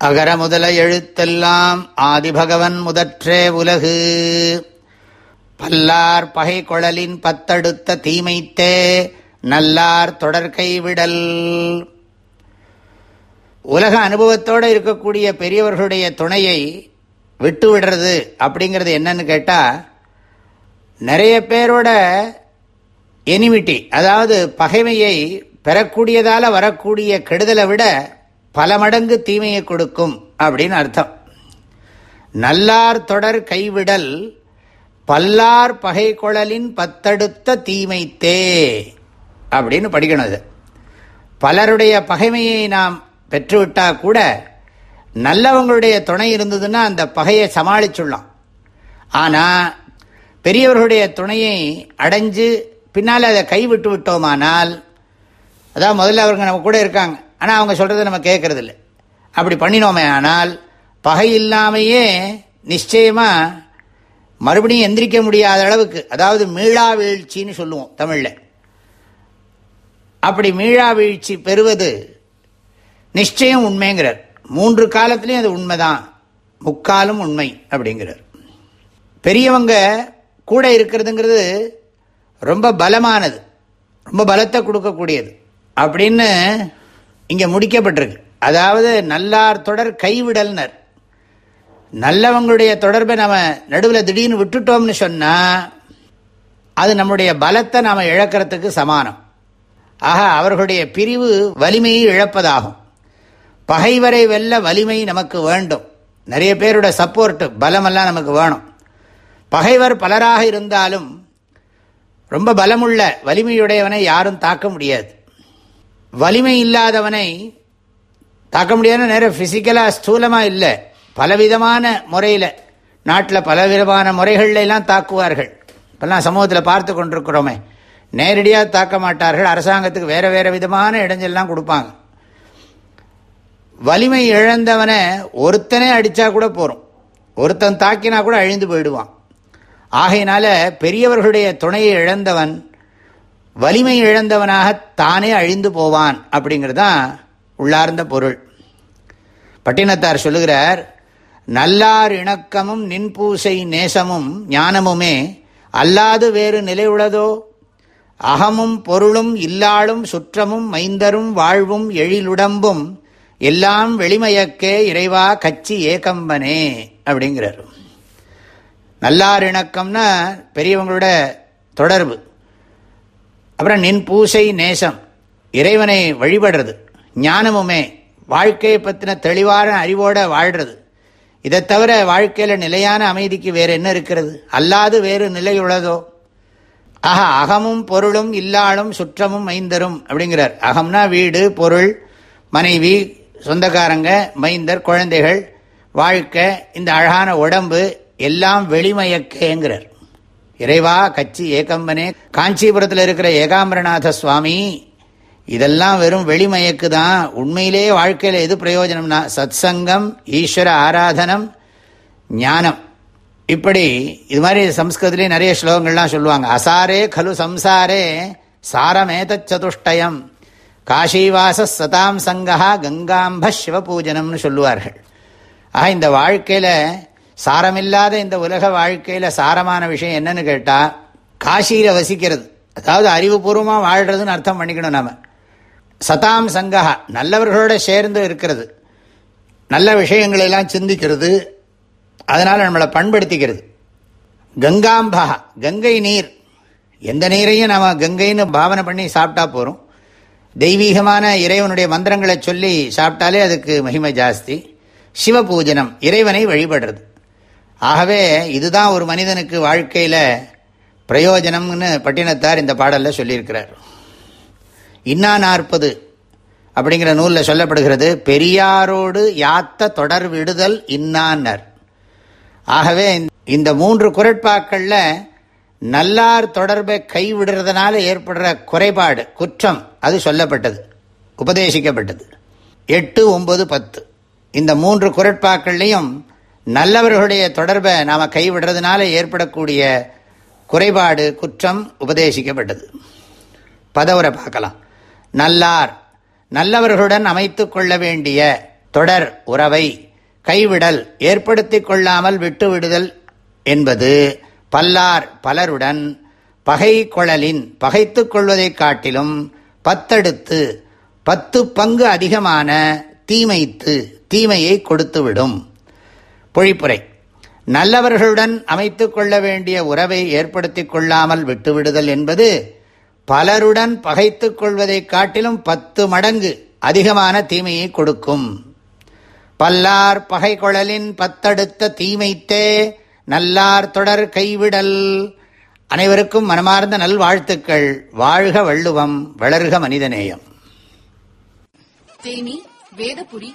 அகர முதல எழுத்தெல்லாம் ஆதிபகவன் முதற்றே உலகு. பல்லார் பகை கொழலின் பத்தடுத்த தீமைத்தே நல்லார் தொடர்கை விடல். உலக அனுபவத்தோடு இருக்கக்கூடிய பெரியவர்களுடைய துணையை விட்டு விடுறது அப்படிங்கிறது என்னன்னு கேட்டால் நிறைய பேரோட எனிமிட்டி அதாவது பகைமையை பெறக்கூடியதால் வரக்கூடிய கெடுதலை விட பல மடங்கு தீமையை கொடுக்கும் அப்படின்னு அர்த்தம். நல்லார் தொடர் கைவிடல் பல்லார் பகை குழலின் பத்தடுத்த தீமைத்தே அப்படின்னு படிக்கணும் அது. பலருடைய பகைமையை நாம் பெற்றுவிட்டால் கூட நல்லவங்களுடைய துணை இருந்ததுன்னா அந்த பகையை சமாளிச்சுடலாம். ஆனால் பெரியவர்களுடைய துணையை அடைஞ்சு பின்னால் அதை கைவிட்டு விட்டோமானால் அதான் முதல்ல அவங்க நம்ம கூட இருக்காங்க. ஆனால் அவங்க சொல்கிறத நம்ம கேட்கறது இல்லை அப்படி பண்ணினோமே ஆனால் பகை இல்லாமையே நிச்சயமாக மறுபடியும் எந்திரிக்க முடியாத அளவுக்கு அதாவது மீளா வீழ்ச்சின்னு சொல்லுவோம் தமிழில். அப்படி மீழா வீழ்ச்சி பெறுவது நிச்சயம் உண்மைங்கிறார். மூன்று காலத்திலையும் அது உண்மைதான். முக்காலும் உண்மை அப்படிங்கிறார். பெரியவங்க கூட இருக்கிறதுங்கிறது ரொம்ப பலமானது. ரொம்ப பலத்தை கொடுக்கக்கூடியது. அப்படின்னு இங்கே முடிக்கப்பட்டிருக்கு. அதாவது நல்லார் தொடர் கைவிடல்னர். நல்லவங்களுடைய தொடர்பை நம்ம நடுவில் திடீர்னு விட்டுட்டோம்னு சொன்னால் அது நம்முடைய பலத்தை நாம் இழக்கிறதுக்கு சமானம். ஆக அவர்களுடைய பிரிவு வலிமையை இழப்பதாகும். பகைவரை வெல்ல வலிமை நமக்கு வேண்டும். நிறைய பேரோட சப்போர்ட்டு பலமெல்லாம் நமக்கு வேணும். பகைவர் பலராக இருந்தாலும் ரொம்ப பலமுள்ள வலிமையுடையவனை யாரும் தாக்க முடியாது. வலிமை இல்லாதவனை தாக்க முடியாத நேரம் ஃபிசிக்கலாக ஸ்தூலமாக இல்லை. பலவிதமான முறையில் நாட்டில் பலவிதமான முறைகளில் எல்லாம் தாக்குவார்கள். இப்போல்லாம் சமூகத்தில் பார்த்து கொண்டிருக்கிறோமே. நேரடியாக தாக்க மாட்டார்கள். அரசாங்கத்துக்கு வேறு வேறு விதமான இடைஞ்செல்லாம் கொடுப்பாங்க. வலிமை இழந்தவனை ஒருத்தனே அடித்தா கூட போகிறோம் ஒருத்தன் தாக்கினா கூட அழிந்து போயிடுவான். ஆகையினால பெரியவர்களுடைய துணையை இழந்தவன் வலிமை இழந்தவனாக தானே அழிந்து போவான் அப்படிங்கிறது தான் உள்ளார்ந்த பொருள். பட்டினத்தார் சொல்லுகிறார் நல்லார் இணக்கமும் நின்பூசை நேசமும் ஞானமுமே அல்லாது வேறு நிலை உள்ளதோ அகமும் பொருளும் இல்லாளும் சுற்றமும் மைந்தரும் வாழ்வும் எழிலுடம்பும் எல்லாம் வெளிமயக்கே இறைவா கச்சி ஏகம்பனே அப்படிங்கிறார். நல்லார் இணக்கம்னா பெரியவங்களோட தொடர்பு. அப்புறம் நின் பூசை நேசம். இறைவனை வழிபடுறது. ஞானமுமே வாழ்க்கையை பற்றின தெளிவான அறிவோடு வாழ்கிறது இதை தவிர வாழ்க்கையில் நிலையான அமைதிக்கு வேறு என்ன இருக்கிறது? அல்லாது வேறு நிலை உள்ளதோ? ஆஹா அகமும் பொருளும் இல்லாளும் சுற்றமும் மைந்தரும் அப்படிங்கிறார். அகம்னா வீடு பொருள் மனைவி சொந்தக்காரங்க மைந்தர் குழந்தைகள் வாழ்க்கை இந்த அழகான உடம்பு எல்லாம் வெளிமயக்கேங்கிறார். இறைவா கச்சி ஏகம்பனே காஞ்சிபுரத்தில் இருக்கிற ஏகாம்பரநாத சுவாமி இதெல்லாம் வெறும் வெளிமயக்கு தான் உண்மையிலேயே வாழ்க்கையில் எது பிரயோஜனம்னா சத் சங்கம் ஈஸ்வர ஆராதனம் ஞானம். இப்படி இது மாதிரி சம்ஸ்கிருதத்துலேயே நிறைய ஸ்லோகங்கள்லாம் சொல்லுவாங்க. அசாரே கலு சம்சாரே சாரமேத சதுஷ்டயம். காஷிவாச சதாம் சங்கா கங்காம்ப சிவபூஜனம்னு சொல்லுவார்கள். ஆக இந்த வாழ்க்கையில் சாரமில்லாத இந்த உலக வாழ்க்கையில் சாரமான விஷயம் என்னன்னு கேட்டால் காசியில் வசிக்கிறது. அதாவது அறிவுபூர்வமாக வாழ்கிறதுன்னு அர்த்தம் பண்ணிக்கணும் நம்ம சதாம் சங்கா நல்லவர்களோட சேர்ந்து இருக்கிறது. நல்ல விஷயங்களெல்லாம் சிந்திக்கிறது. அதனால் நம்மளை பண்படுத்திக்கிறது. கங்காம்பா கங்கை நீர். எந்த நீரையும் நாம் கங்கைன்னு பாவனை பண்ணி சாப்பிட்டா போகிறோம் தெய்வீகமான இறைவனுடைய மந்திரங்களை சொல்லி சாப்பிட்டாலே அதுக்கு மகிமை ஜாஸ்தி. சிவ பூஜனம் இறைவனை வழிபடுறது. ஆகவே இதுதான் ஒரு மனிதனுக்கு வாழ்க்கையில் பிரயோஜனம்னு பட்டினத்தார் இந்த பாடலில் சொல்லியிருக்கிறார். இன்னா நாற்பது அப்படிங்கிற நூலில் சொல்லப்படுகிறது பெரியாரோடு யாத்த தொடர் விடுதல் இன்னான்னர். ஆகவே இந்த மூன்று குரட்பாக்களில் நல்லார் தொடர்பை கைவிடுறதுனால ஏற்படுற குறைபாடு குற்றம் அது சொல்லப்பட்டது உபதேசிக்கப்பட்டது. எட்டு ஒன்பது பத்து. இந்த மூன்று குரட்பாக்கள்லையும் நல்லவர்களுடைய தொடர்பை நாம் கைவிடுறதுனால ஏற்படக்கூடிய குறைபாடு குற்றம் உபதேசிக்கப்பட்டது. பதவரை பார்க்கலாம். நல்லார் நல்லவர்களுடன் அமைத்து கொள்ள வேண்டிய தொடர் உறவை கைவிடல் ஏற்படுத்தி கொள்ளாமல் விட்டுவிடுதல் என்பது பல்லார் பலருடன் பகை கொழலின் பகைத்து கொள்வதைக் காட்டிலும் பத்தடுத்து பத்து பங்கு அதிகமான தீமைத்து தீமையை கொடுத்துவிடும். பொழிப்புரை. நல்லவர்களுடன் அமைத்து கொள்ள வேண்டிய உறவை ஏற்படுத்தி கொள்ளாமல் விட்டுவிடுதல் என்பது பலருடன் பகைத்து கொள்வதை காட்டிலும் பத்து மடங்கு அதிகமான தீமையை கொடுக்கும். பல்லார் பகை கொழலின் பத்தடுத்த தீமைத்தே நல்லார் தொடர் கைவிடல். அனைவருக்கும் மனமார்ந்த நல்வாழ்த்துக்கள். வாழ்க வள்ளுவம் வளர்க மனிதநேயம். தேனி வேதபுரி